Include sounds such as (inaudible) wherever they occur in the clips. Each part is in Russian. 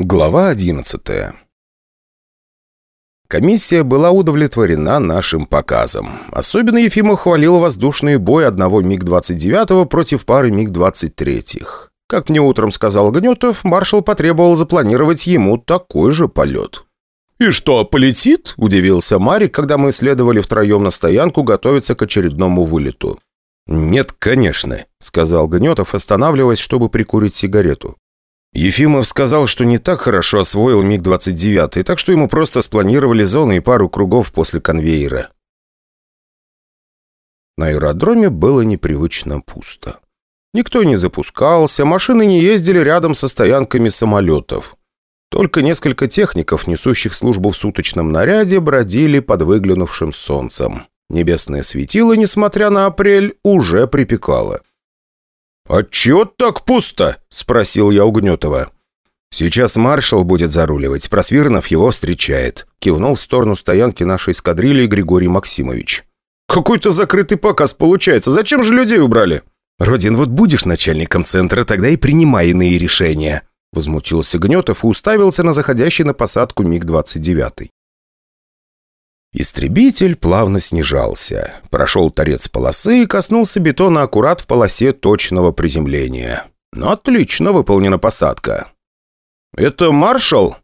Глава 11 Комиссия была удовлетворена нашим показом. Особенно Ефимов хвалил воздушный бой одного МиГ-29 против пары МиГ-23. Как мне утром сказал Гнетов, маршал потребовал запланировать ему такой же полет. «И что, полетит?» – удивился Марик, когда мы следовали втроем на стоянку готовиться к очередному вылету. «Нет, конечно», – сказал Гнетов, останавливаясь, чтобы прикурить сигарету. Ефимов сказал, что не так хорошо освоил МиГ-29, так что ему просто спланировали зоны и пару кругов после конвейера. На аэродроме было непривычно пусто. Никто не запускался, машины не ездили рядом со стоянками самолетов. Только несколько техников, несущих службу в суточном наряде, бродили под выглянувшим солнцем. Небесное светило, несмотря на апрель, уже припекало. «А чё так пусто?» – спросил я у Гнетова. «Сейчас маршал будет заруливать, Просвирнов его встречает», – кивнул в сторону стоянки нашей эскадрильи Григорий Максимович. «Какой-то закрытый показ получается. Зачем же людей убрали?» «Родин, вот будешь начальником центра, тогда и принимай иные решения», – возмутился Гнетов и уставился на заходящий на посадку МиГ-29. Истребитель плавно снижался. Прошел торец полосы и коснулся бетона аккурат в полосе точного приземления. Но отлично выполнена посадка. «Это маршал?»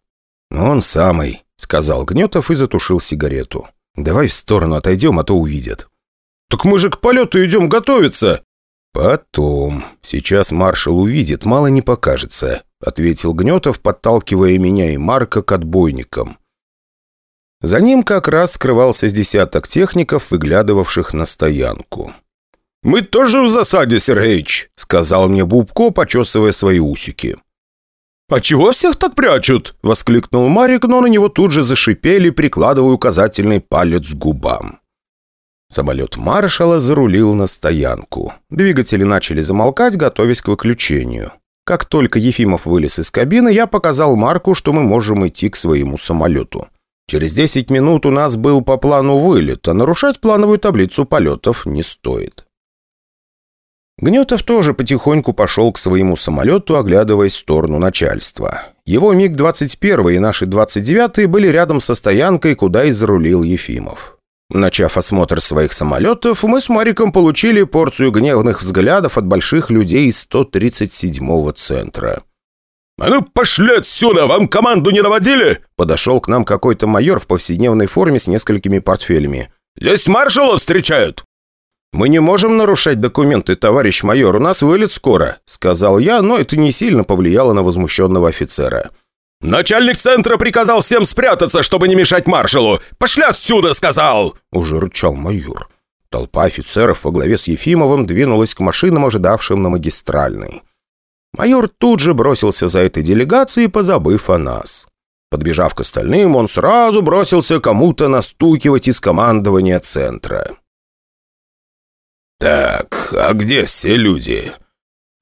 «Он самый», — сказал Гнетов и затушил сигарету. «Давай в сторону отойдем, а то увидят». «Так мы же к полету идем готовиться!» «Потом. Сейчас маршал увидит, мало не покажется», — ответил Гнетов, подталкивая меня и Марка к отбойникам. За ним как раз скрывался с десяток техников, выглядывавших на стоянку. «Мы тоже в засаде, Сергеич», — сказал мне Бубко, почесывая свои усики. «А чего всех так прячут?» — воскликнул Марик, но на него тут же зашипели, прикладывая указательный палец к губам. Самолет маршала зарулил на стоянку. Двигатели начали замолкать, готовясь к выключению. Как только Ефимов вылез из кабины, я показал Марку, что мы можем идти к своему самолету. Через 10 минут у нас был по плану вылет, а нарушать плановую таблицу полетов не стоит. Гнетов тоже потихоньку пошел к своему самолету, оглядываясь в сторону начальства. Его МиГ-21 и наши 29 были рядом со стоянкой, куда и зарулил Ефимов. Начав осмотр своих самолетов, мы с Мариком получили порцию гневных взглядов от больших людей из 137-го центра. «А ну, пошли отсюда! Вам команду не наводили?» Подошел к нам какой-то майор в повседневной форме с несколькими портфелями. «Здесь маршала встречают!» «Мы не можем нарушать документы, товарищ майор, у нас вылет скоро», сказал я, но это не сильно повлияло на возмущенного офицера. «Начальник центра приказал всем спрятаться, чтобы не мешать маршалу! Пошли отсюда!» сказал!» Уже рычал майор. Толпа офицеров во главе с Ефимовым двинулась к машинам, ожидавшим на магистральной. Майор тут же бросился за этой делегацией, позабыв о нас. Подбежав к остальным, он сразу бросился кому-то настукивать из командования центра. «Так, а где все люди?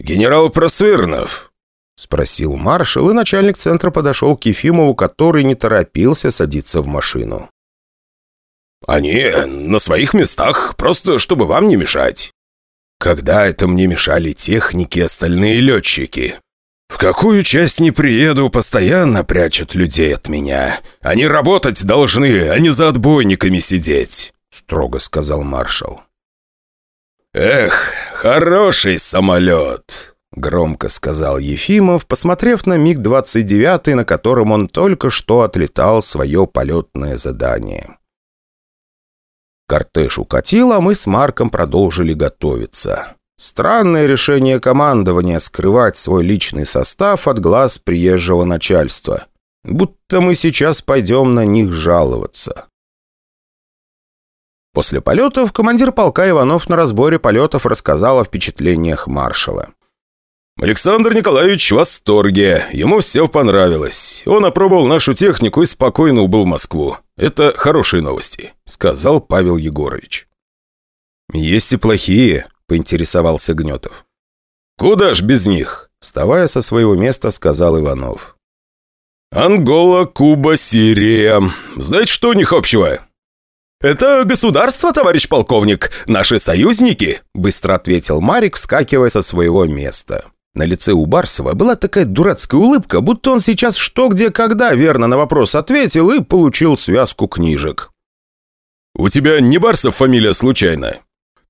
Генерал Просвирнов?» — спросил маршал, и начальник центра подошел к Ефимову, который не торопился садиться в машину. «Они на своих местах, просто чтобы вам не мешать». Когда это мне мешали техники и остальные летчики? В какую часть не приеду, постоянно прячут людей от меня. Они работать должны, а не за отбойниками сидеть», — строго сказал маршал. «Эх, хороший самолет!» — громко сказал Ефимов, посмотрев на МиГ-29, на котором он только что отлетал свое полетное задание. Кортеж укатил, а мы с Марком продолжили готовиться. Странное решение командования скрывать свой личный состав от глаз приезжего начальства. Будто мы сейчас пойдем на них жаловаться. После полетов командир полка Иванов на разборе полетов рассказал о впечатлениях маршала. «Александр Николаевич в восторге. Ему все понравилось. Он опробовал нашу технику и спокойно убыл в Москву. Это хорошие новости», — сказал Павел Егорович. «Есть и плохие», — поинтересовался Гнетов. «Куда ж без них?» — вставая со своего места, сказал Иванов. «Ангола, Куба, Сирия. Знаете, что у них общего?» «Это государство, товарищ полковник, наши союзники», — быстро ответил Марик, вскакивая со своего места. На лице у Барсова была такая дурацкая улыбка, будто он сейчас что, где, когда верно на вопрос ответил и получил связку книжек. «У тебя не Барсов фамилия случайно?»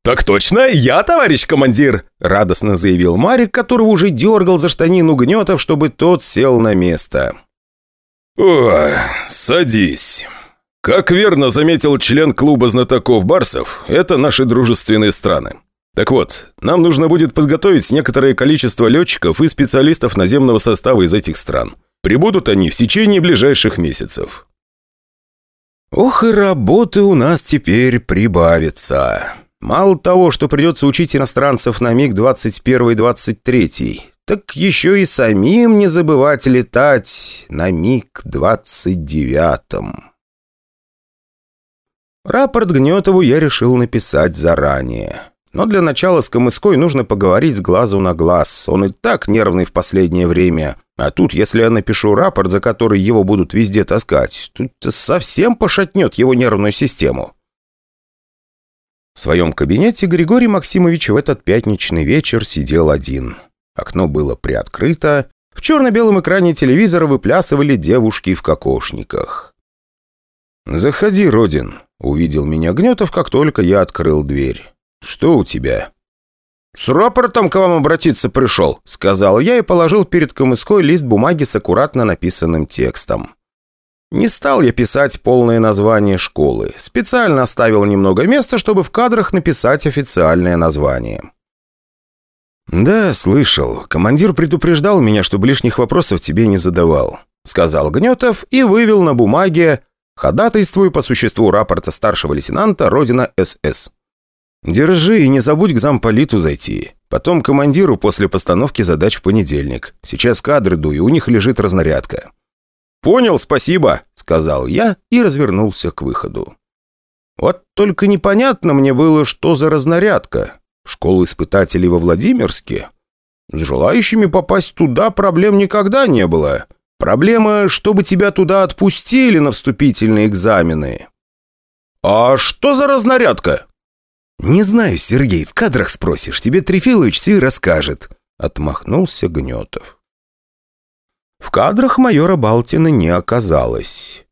«Так точно, я, товарищ командир!» – радостно заявил Марик, которого уже дергал за штанину Гнетов, чтобы тот сел на место. «О, садись. Как верно заметил член клуба знатоков Барсов, это наши дружественные страны. Так вот, нам нужно будет подготовить некоторое количество летчиков и специалистов наземного состава из этих стран. Прибудут они в течение ближайших месяцев. Ох и работы у нас теперь прибавится. Мало того, что придется учить иностранцев на МиГ-21-23, так еще и самим не забывать летать на МиГ-29. Рапорт Гнетову я решил написать заранее. Но для начала с Камыской нужно поговорить с глазу на глаз. Он и так нервный в последнее время. А тут, если я напишу рапорт, за который его будут везде таскать, тут совсем пошатнет его нервную систему. В своем кабинете Григорий Максимович в этот пятничный вечер сидел один. Окно было приоткрыто. В черно-белом экране телевизора выплясывали девушки в кокошниках. «Заходи, Родин», — увидел меня Гнетов, как только я открыл дверь. «Что у тебя?» «С рапортом к вам обратиться пришел», — сказал я и положил перед Камыской лист бумаги с аккуратно написанным текстом. Не стал я писать полное название школы. Специально оставил немного места, чтобы в кадрах написать официальное название. «Да, слышал. Командир предупреждал меня, чтобы лишних вопросов тебе не задавал», — сказал Гнетов и вывел на бумаге «Ходатайствую по существу рапорта старшего лейтенанта Родина СС». «Держи и не забудь к замполиту зайти. Потом командиру после постановки задач в понедельник. Сейчас кадры дую, у них лежит разнарядка». «Понял, спасибо», — сказал я и развернулся к выходу. Вот только непонятно мне было, что за разнарядка. Школа испытателей во Владимирске? С желающими попасть туда проблем никогда не было. Проблема, чтобы тебя туда отпустили на вступительные экзамены. «А что за разнарядка?» «Не знаю, Сергей, в кадрах спросишь, тебе Трефилович все расскажет», — отмахнулся Гнетов. В кадрах майора Балтина не оказалось.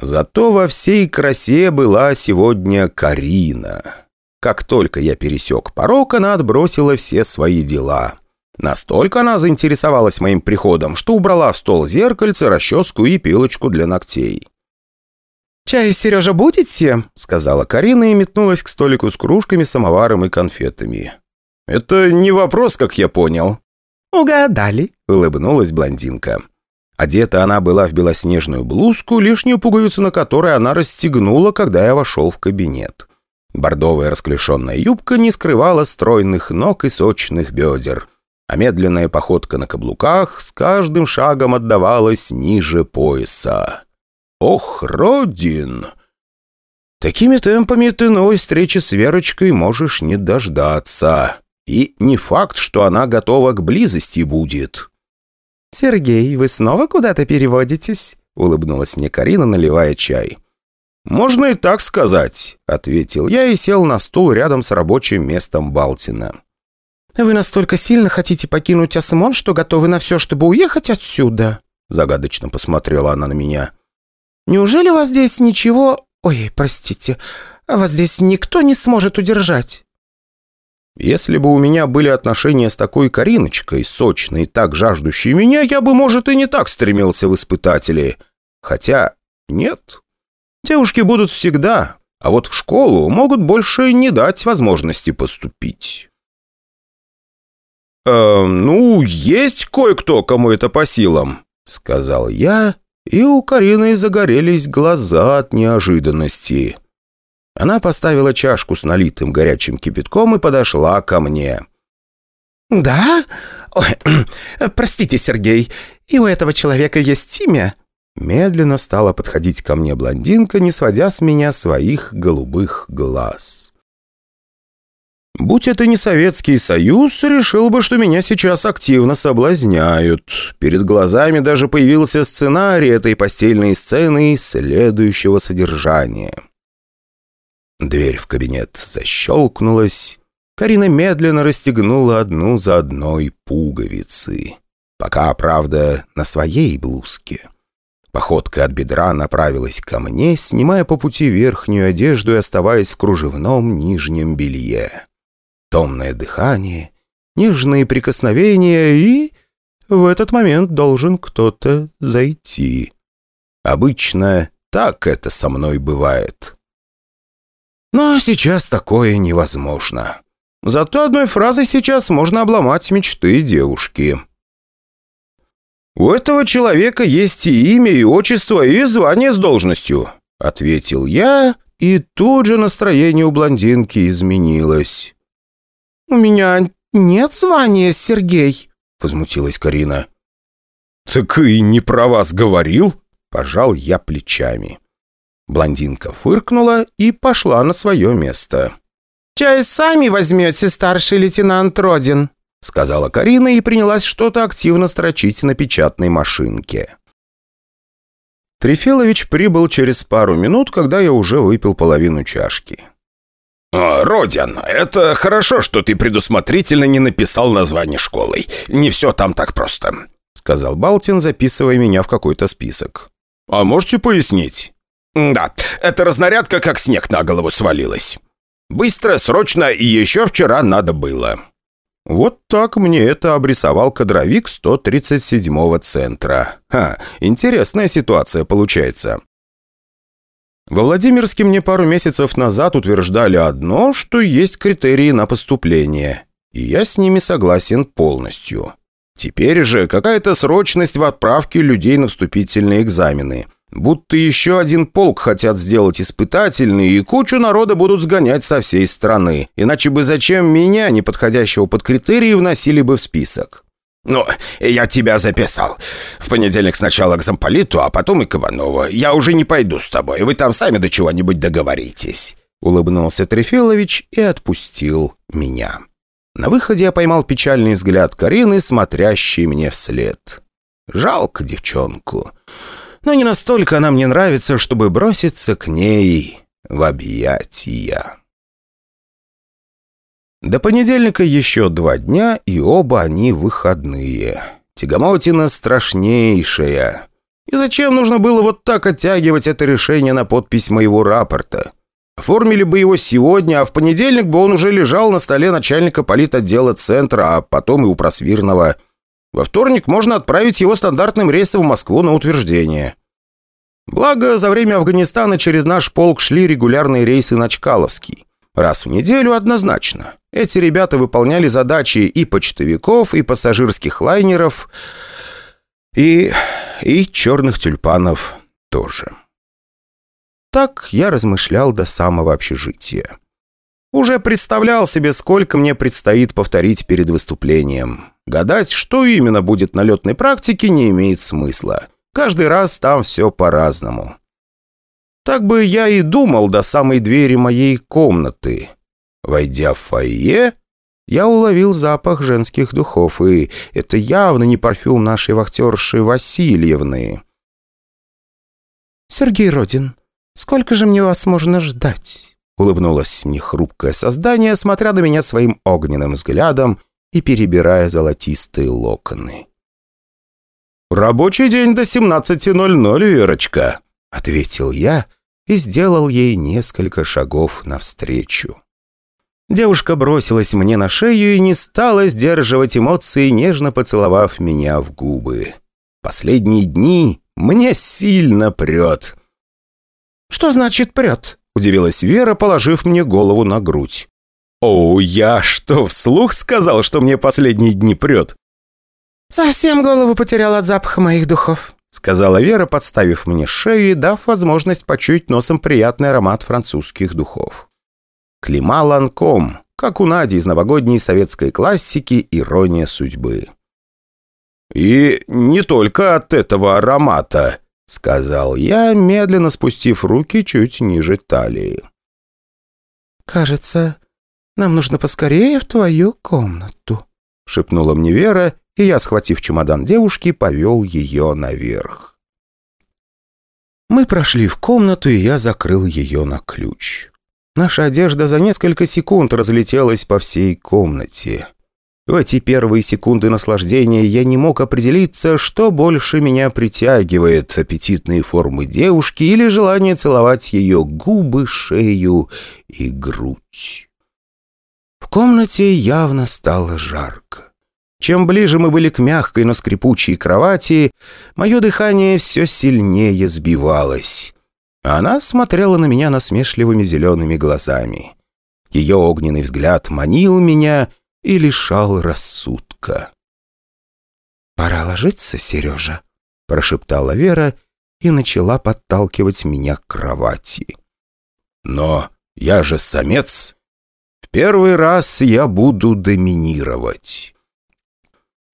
Зато во всей красе была сегодня Карина. Как только я пересек порог, она отбросила все свои дела. Настолько она заинтересовалась моим приходом, что убрала в стол зеркальце, расческу и пилочку для ногтей. «Чай, Сережа, будете?» — сказала Карина и метнулась к столику с кружками, самоваром и конфетами. «Это не вопрос, как я понял». «Угадали», — улыбнулась блондинка. Одета она была в белоснежную блузку, лишнюю пуговицу на которой она расстегнула, когда я вошел в кабинет. Бордовая расклешенная юбка не скрывала стройных ног и сочных бедер, а медленная походка на каблуках с каждым шагом отдавалась ниже пояса. «Ох, Родин!» «Такими темпами ты новой встречи с Верочкой можешь не дождаться. И не факт, что она готова к близости будет». «Сергей, вы снова куда-то переводитесь?» — улыбнулась мне Карина, наливая чай. «Можно и так сказать», — ответил я и сел на стул рядом с рабочим местом Балтина. «Вы настолько сильно хотите покинуть Асмон, что готовы на все, чтобы уехать отсюда?» Загадочно посмотрела она на меня. Неужели вас здесь ничего... Ой, простите, а вас здесь никто не сможет удержать?» Если бы у меня были отношения с такой Кариночкой, сочной, так жаждущей меня, я бы, может, и не так стремился в испытатели. Хотя нет. Девушки будут всегда, а вот в школу могут больше не дать возможности поступить. «Э, «Ну, есть кое-кто, кому это по силам», — сказал я и у Карины загорелись глаза от неожиданности. Она поставила чашку с налитым горячим кипятком и подошла ко мне. «Да? Ой, (clears throat) простите, Сергей, и у этого человека есть имя?» Медленно стала подходить ко мне блондинка, не сводя с меня своих голубых глаз. Будь это не Советский Союз, решил бы, что меня сейчас активно соблазняют. Перед глазами даже появился сценарий этой постельной сцены следующего содержания. Дверь в кабинет защелкнулась. Карина медленно расстегнула одну за одной пуговицы. Пока, правда, на своей блузке. Походка от бедра направилась ко мне, снимая по пути верхнюю одежду и оставаясь в кружевном нижнем белье. Томное дыхание, нежные прикосновения и... В этот момент должен кто-то зайти. Обычно так это со мной бывает. Но сейчас такое невозможно. Зато одной фразой сейчас можно обломать мечты девушки. «У этого человека есть и имя, и отчество, и звание с должностью», — ответил я, и тут же настроение у блондинки изменилось. «У меня нет звания, Сергей», — возмутилась Карина. «Так и не про вас говорил?» — пожал я плечами. Блондинка фыркнула и пошла на свое место. «Чай сами возьмете, старший лейтенант Родин», — сказала Карина и принялась что-то активно строчить на печатной машинке. Трефилович прибыл через пару минут, когда я уже выпил половину чашки. «О, Родин, это хорошо, что ты предусмотрительно не написал название школы. Не все там так просто», — сказал Балтин, записывая меня в какой-то список. «А можете пояснить?» «Да, эта разнарядка как снег на голову свалилась. Быстро, срочно и еще вчера надо было». Вот так мне это обрисовал кадровик 137-го центра. Ха, интересная ситуация получается. Во Владимирске мне пару месяцев назад утверждали одно, что есть критерии на поступление. И я с ними согласен полностью. Теперь же какая-то срочность в отправке людей на вступительные экзамены – Будто еще один полк хотят сделать испытательный, и кучу народа будут сгонять со всей страны. Иначе бы зачем меня, не подходящего под критерии, вносили бы в список? «Ну, я тебя записал. В понедельник сначала к замполиту, а потом и к Иванову. Я уже не пойду с тобой, вы там сами до чего-нибудь договоритесь». Улыбнулся Трефилович и отпустил меня. На выходе я поймал печальный взгляд Карины, смотрящей мне вслед. Жалко девчонку но не настолько она мне нравится, чтобы броситься к ней в объятия. До понедельника еще два дня, и оба они выходные. Тягомотина страшнейшая. И зачем нужно было вот так оттягивать это решение на подпись моего рапорта? Оформили бы его сегодня, а в понедельник бы он уже лежал на столе начальника политотдела центра, а потом и у просвирного – во вторник можно отправить его стандартным рейсом в Москву на утверждение. Благо, за время Афганистана через наш полк шли регулярные рейсы на Чкаловский. Раз в неделю однозначно. Эти ребята выполняли задачи и почтовиков, и пассажирских лайнеров, и... и черных тюльпанов тоже. Так я размышлял до самого общежития. Уже представлял себе, сколько мне предстоит повторить перед выступлением. Гадать, что именно будет на летной практике, не имеет смысла. Каждый раз там все по-разному. Так бы я и думал до самой двери моей комнаты. Войдя в фойе, я уловил запах женских духов, и это явно не парфюм нашей вахтерши Васильевны. «Сергей Родин, сколько же мне вас можно ждать?» Улыбнулось мне хрупкое создание, смотря на меня своим огненным взглядом и перебирая золотистые локоны. «Рабочий день до 17.00, Верочка», — ответил я и сделал ей несколько шагов навстречу. Девушка бросилась мне на шею и не стала сдерживать эмоции, нежно поцеловав меня в губы. Последние дни мне сильно прет. «Что значит прет?» – удивилась Вера, положив мне голову на грудь. «О, я что, вслух сказал, что мне последние дни прет?» «Совсем голову потерял от запаха моих духов», — сказала Вера, подставив мне шею и дав возможность почуять носом приятный аромат французских духов. Клима Ланком, как у Нади из новогодней советской классики «Ирония судьбы». «И не только от этого аромата», — сказал я, медленно спустив руки чуть ниже талии. «Кажется, нам нужно поскорее в твою комнату», — шепнула мне Вера, и я, схватив чемодан девушки, повел ее наверх. Мы прошли в комнату, и я закрыл ее на ключ. Наша одежда за несколько секунд разлетелась по всей комнате. В эти первые секунды наслаждения я не мог определиться, что больше меня притягивает – аппетитные формы девушки или желание целовать ее губы, шею и грудь. В комнате явно стало жарко. Чем ближе мы были к мягкой, но скрипучей кровати, мое дыхание все сильнее сбивалось. Она смотрела на меня насмешливыми зелеными глазами. Ее огненный взгляд манил меня – и лишал рассудка. «Пора ложиться, Сережа», — прошептала Вера и начала подталкивать меня к кровати. «Но я же самец. В первый раз я буду доминировать».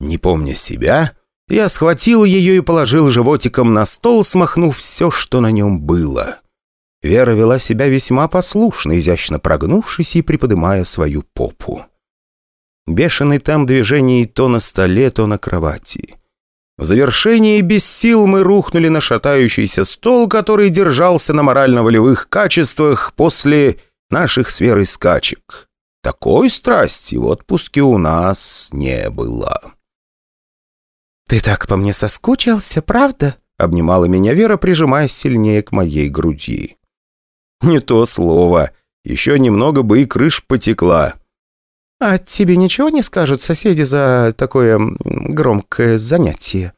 Не помня себя, я схватил ее и положил животиком на стол, смахнув все, что на нем было. Вера вела себя весьма послушно, изящно прогнувшись и приподымая свою попу. Бешеный темп движений то на столе, то на кровати. В завершении без сил мы рухнули на шатающийся стол, который держался на морально-волевых качествах после наших с Верой скачек. Такой страсти в отпуске у нас не было. «Ты так по мне соскучился, правда?» — обнимала меня Вера, прижимаясь сильнее к моей груди. «Не то слово. Еще немного бы и крыш потекла». «А тебе ничего не скажут соседи за такое громкое занятие?»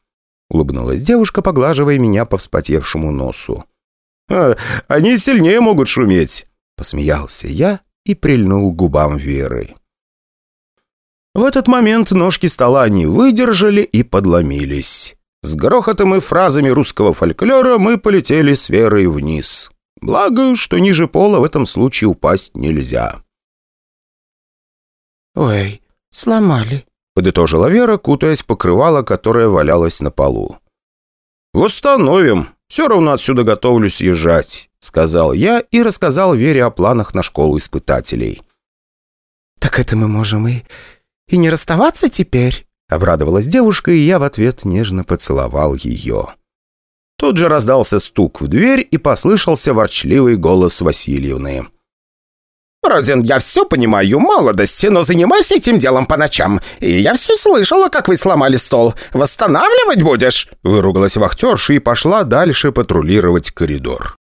Улыбнулась девушка, поглаживая меня по вспотевшему носу. «А, они сильнее могут шуметь!» Посмеялся я и прильнул губам Веры. В этот момент ножки стола не выдержали и подломились. С грохотом и фразами русского фольклора мы полетели с Верой вниз. Благо, что ниже пола в этом случае упасть нельзя. «Ой, сломали», — подытожила Вера, кутаясь в покрывало, которое валялось на полу. «Восстановим. Все равно отсюда готовлюсь съезжать», — сказал я и рассказал Вере о планах на школу испытателей. «Так это мы можем и... и не расставаться теперь?» — обрадовалась девушка, и я в ответ нежно поцеловал ее. Тут же раздался стук в дверь и послышался ворчливый голос Васильевны. «Родин, я все понимаю, молодости, но занимайся этим делом по ночам. И я все слышала, как вы сломали стол. Восстанавливать будешь?» Выругалась вахтерша и пошла дальше патрулировать коридор.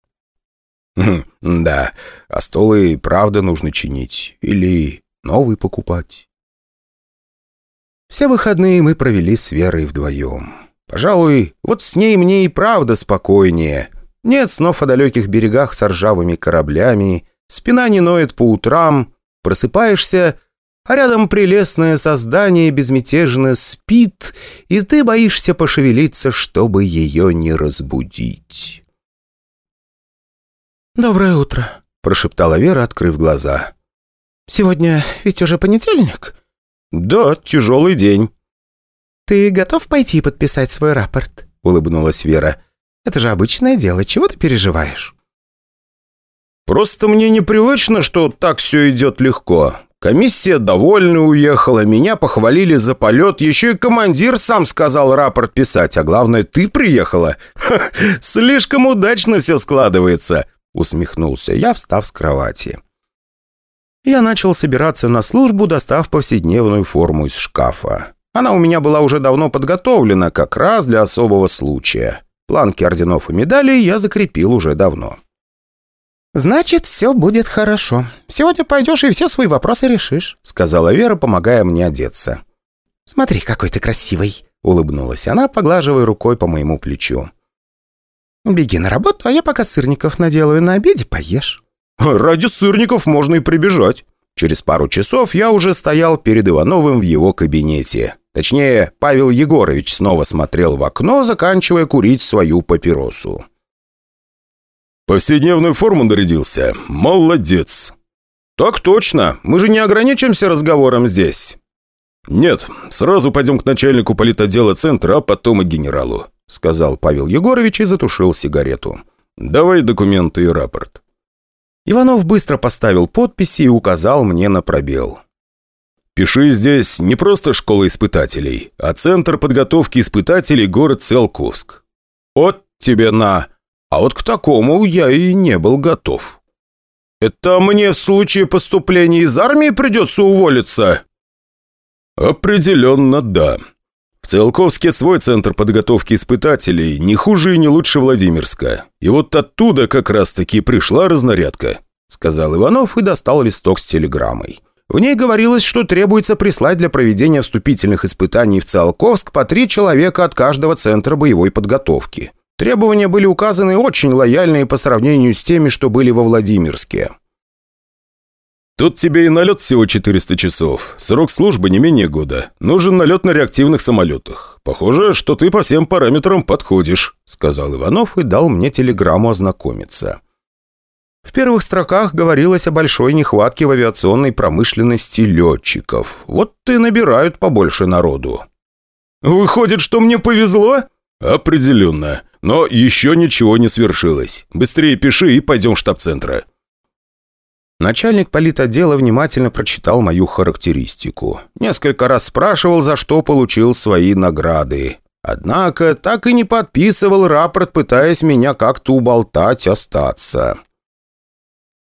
Хм, «Да, а стол и правда нужно чинить. Или новый покупать». Все выходные мы провели с Верой вдвоем. Пожалуй, вот с ней мне и правда спокойнее. Нет снов о далеких берегах с ржавыми кораблями, Спина не ноет по утрам, просыпаешься, а рядом прелестное создание безмятежно спит, и ты боишься пошевелиться, чтобы ее не разбудить. «Доброе утро», — прошептала Вера, открыв глаза. «Сегодня ведь уже понедельник?» «Да, тяжелый день». «Ты готов пойти подписать свой рапорт?» — улыбнулась Вера. «Это же обычное дело, чего ты переживаешь?» Просто мне непривычно, что так все идет легко. Комиссия довольно уехала, меня похвалили за полет, еще и командир сам сказал рапорт писать, а главное, ты приехала. Ха, слишком удачно все складывается, усмехнулся я, встав с кровати. Я начал собираться на службу, достав повседневную форму из шкафа. Она у меня была уже давно подготовлена, как раз для особого случая. Планки орденов и медалей я закрепил уже давно. «Значит, все будет хорошо. Сегодня пойдешь и все свои вопросы решишь», сказала Вера, помогая мне одеться. «Смотри, какой ты красивый», улыбнулась она, поглаживая рукой по моему плечу. «Беги на работу, а я пока сырников наделаю на обеде, поешь». «Ради сырников можно и прибежать». Через пару часов я уже стоял перед Ивановым в его кабинете. Точнее, Павел Егорович снова смотрел в окно, заканчивая курить свою папиросу. «Повседневную форму нарядился? Молодец!» «Так точно! Мы же не ограничимся разговором здесь!» «Нет, сразу пойдем к начальнику политотдела центра, а потом и генералу», сказал Павел Егорович и затушил сигарету. «Давай документы и рапорт». Иванов быстро поставил подписи и указал мне на пробел. «Пиши здесь не просто школа испытателей, а Центр подготовки испытателей город Циолковск. От тебе на...» А вот к такому я и не был готов. Это мне в случае поступления из армии придется уволиться?» «Определенно да. В Циолковске свой центр подготовки испытателей, не хуже и не лучше Владимирска. И вот оттуда как раз-таки пришла разнарядка», сказал Иванов и достал листок с телеграммой. В ней говорилось, что требуется прислать для проведения вступительных испытаний в Циолковск по три человека от каждого центра боевой подготовки. Требования были указаны очень лояльные по сравнению с теми, что были во Владимирске. «Тут тебе и налет всего 400 часов. Срок службы не менее года. Нужен налет на реактивных самолетах. Похоже, что ты по всем параметрам подходишь», сказал Иванов и дал мне телеграмму ознакомиться. В первых строках говорилось о большой нехватке в авиационной промышленности летчиков. Вот и набирают побольше народу. «Выходит, что мне повезло?» «Определенно. Но еще ничего не свершилось. Быстрее пиши и пойдем в штаб-центра». Начальник политотдела внимательно прочитал мою характеристику. Несколько раз спрашивал, за что получил свои награды. Однако так и не подписывал рапорт, пытаясь меня как-то уболтать остаться.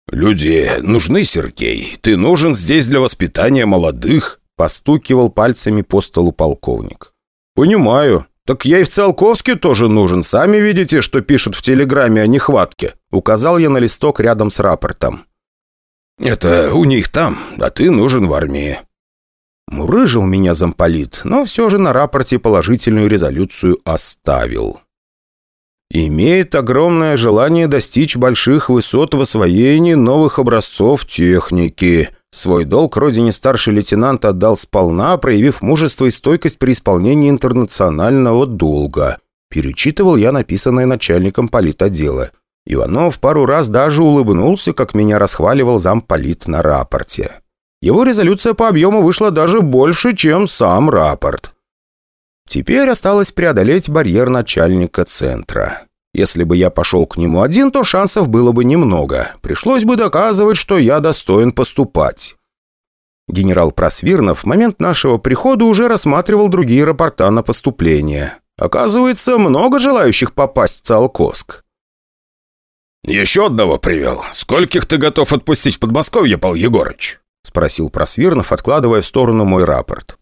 «Люди нужны, Сергей. Ты нужен здесь для воспитания молодых», постукивал пальцами по столу полковник. «Понимаю. Так я и в Циолковске тоже нужен. Сами видите, что пишут в телеграмме о нехватке». Указал я на листок рядом с рапортом. «Это у них там, а ты нужен в армии». Мурыжил меня замполит, но все же на рапорте положительную резолюцию оставил. Имеет огромное желание достичь больших высот в освоении новых образцов техники. Свой долг родине старший лейтенант отдал сполна, проявив мужество и стойкость при исполнении интернационального долга. Перечитывал я написанное начальником политотдела. Иванов пару раз даже улыбнулся, как меня расхваливал замполит на рапорте. Его резолюция по объему вышла даже больше, чем сам рапорт. Теперь осталось преодолеть барьер начальника центра. Если бы я пошел к нему один, то шансов было бы немного. Пришлось бы доказывать, что я достоин поступать. Генерал Просвирнов в момент нашего прихода уже рассматривал другие рапорта на поступление. Оказывается, много желающих попасть в Циолковск. «Еще одного привел. Скольких ты готов отпустить в Подмосковье, Пал Егорыч?» — спросил Просвирнов, откладывая в сторону мой рапорт.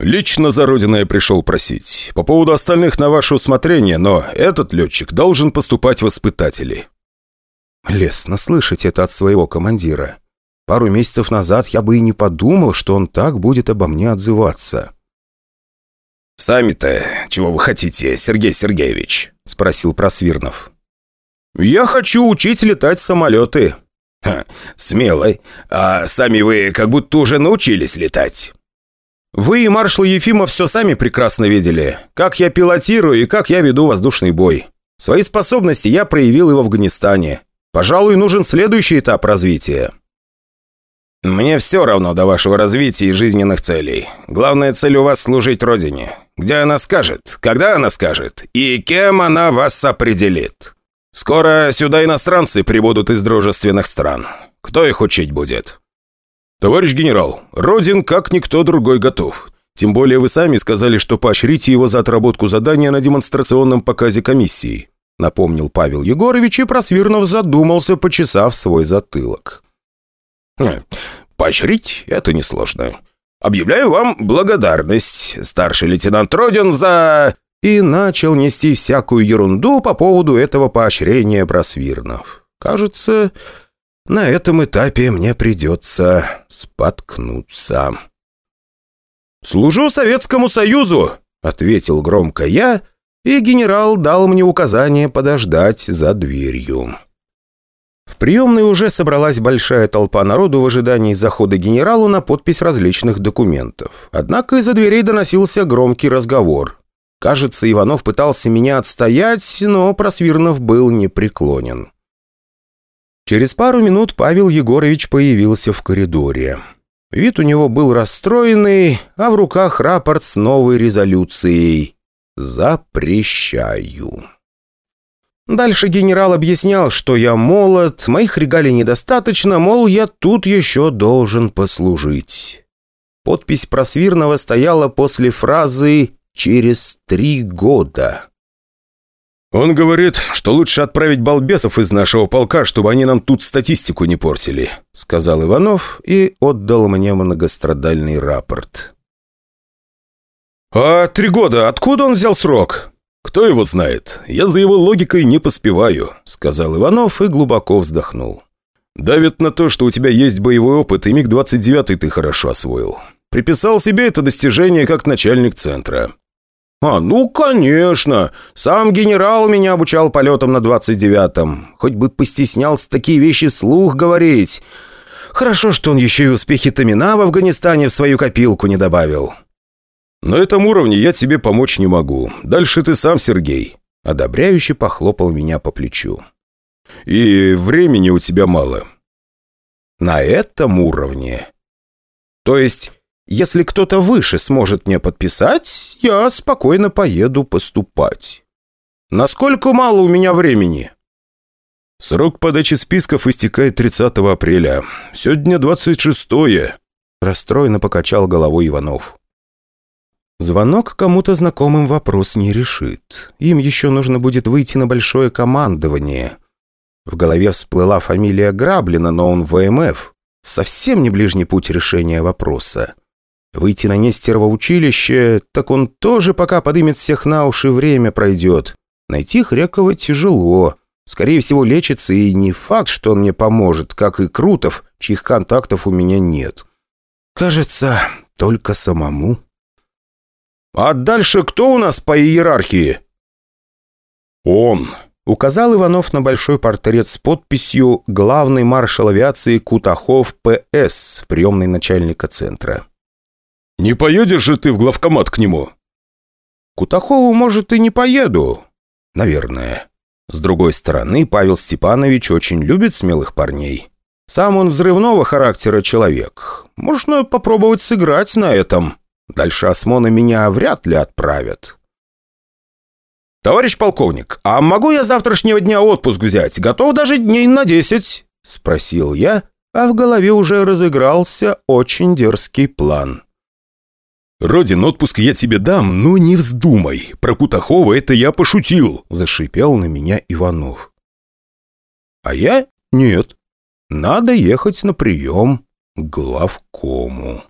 «Лично за Родиной я пришел просить. По поводу остальных на ваше усмотрение, но этот летчик должен поступать в испытатели». Лестно слышать это от своего командира. Пару месяцев назад я бы и не подумал, что он так будет обо мне отзываться. «Сами-то чего вы хотите, Сергей Сергеевич?» – спросил Просвирнов. «Я хочу учить летать самолеты». Ха, «Смело. А сами вы как будто уже научились летать». Вы и маршал Ефимов все сами прекрасно видели. Как я пилотирую и как я веду воздушный бой. Свои способности я проявил и в Афганистане. Пожалуй, нужен следующий этап развития. «Мне все равно до вашего развития и жизненных целей. Главная цель у вас – служить Родине. Где она скажет, когда она скажет и кем она вас определит. Скоро сюда иностранцы прибудут из дружественных стран. Кто их учить будет?» «Товарищ генерал, Родин как никто другой готов. Тем более вы сами сказали, что поощрите его за отработку задания на демонстрационном показе комиссии», напомнил Павел Егорович, и Просвирнов задумался, почесав свой затылок. «Хм, «Поощрить – это несложно. Объявляю вам благодарность, старший лейтенант Родин, за...» И начал нести всякую ерунду по поводу этого поощрения Просвирнов. Кажется, на этом этапе мне придется споткнуться. «Служу Советскому Союзу!» — ответил громко я, и генерал дал мне указание подождать за дверью. В приемной уже собралась большая толпа народу в ожидании захода генералу на подпись различных документов. Однако из-за дверей доносился громкий разговор. Кажется, Иванов пытался меня отстоять, но Просвирнов был непреклонен. Через пару минут Павел Егорович появился в коридоре. Вид у него был расстроенный, а в руках рапорт с новой резолюцией «Запрещаю». Дальше генерал объяснял, что я молод, моих регалий недостаточно, мол, я тут еще должен послужить. Подпись Просвирного стояла после фразы «через три года». «Он говорит, что лучше отправить балбесов из нашего полка, чтобы они нам тут статистику не портили», сказал Иванов и отдал мне многострадальный рапорт. «А три года, откуда он взял срок?» «Кто его знает? Я за его логикой не поспеваю», сказал Иванов и глубоко вздохнул. «Давит на то, что у тебя есть боевой опыт, и МиГ-29 ты хорошо освоил. Приписал себе это достижение как начальник центра». «А, ну, конечно! Сам генерал меня обучал полетам на 29-м. Хоть бы постеснялся такие вещи вслух говорить. Хорошо, что он еще и успехи Тамина в Афганистане в свою копилку не добавил». «На этом уровне я тебе помочь не могу. Дальше ты сам, Сергей». Одобряюще похлопал меня по плечу. «И времени у тебя мало». «На этом уровне?» «То есть, если кто-то выше сможет мне подписать, я спокойно поеду поступать. Насколько мало у меня времени?» «Срок подачи списков истекает 30 апреля. Сегодня 26-е», – расстроенно покачал головой Иванов. Звонок кому-то знакомым вопрос не решит. Им еще нужно будет выйти на большое командование. В голове всплыла фамилия Граблина, но он ВМФ. Совсем не ближний путь решения вопроса. Выйти на Нестерово училище, так он тоже пока подымет всех на уши, время пройдет. Найти Хрякова тяжело. Скорее всего, лечится, и не факт, что он мне поможет, как и Крутов, чьих контактов у меня нет. Кажется, только самому. «А дальше кто у нас по иерархии?» «Он», — указал Иванов на большой портрет с подписью «Главный маршал авиации Кутахов П.С. в приемной начальника центра». «Не поедешь же ты в главкомат к нему?» «Кутахову, может, и не поеду. Наверное. С другой стороны, Павел Степанович очень любит смелых парней. Сам он взрывного характера человек. Можно попробовать сыграть на этом». Дальше осмона меня вряд ли отправят. «Товарищ полковник, а могу я завтрашнего дня отпуск взять? Готов даже дней на десять?» – спросил я, а в голове уже разыгрался очень дерзкий план. «Родин, отпуск я тебе дам, но не вздумай. Про Кутахова это я пошутил», – зашипел на меня Иванов. «А я? Нет. Надо ехать на прием к главкому».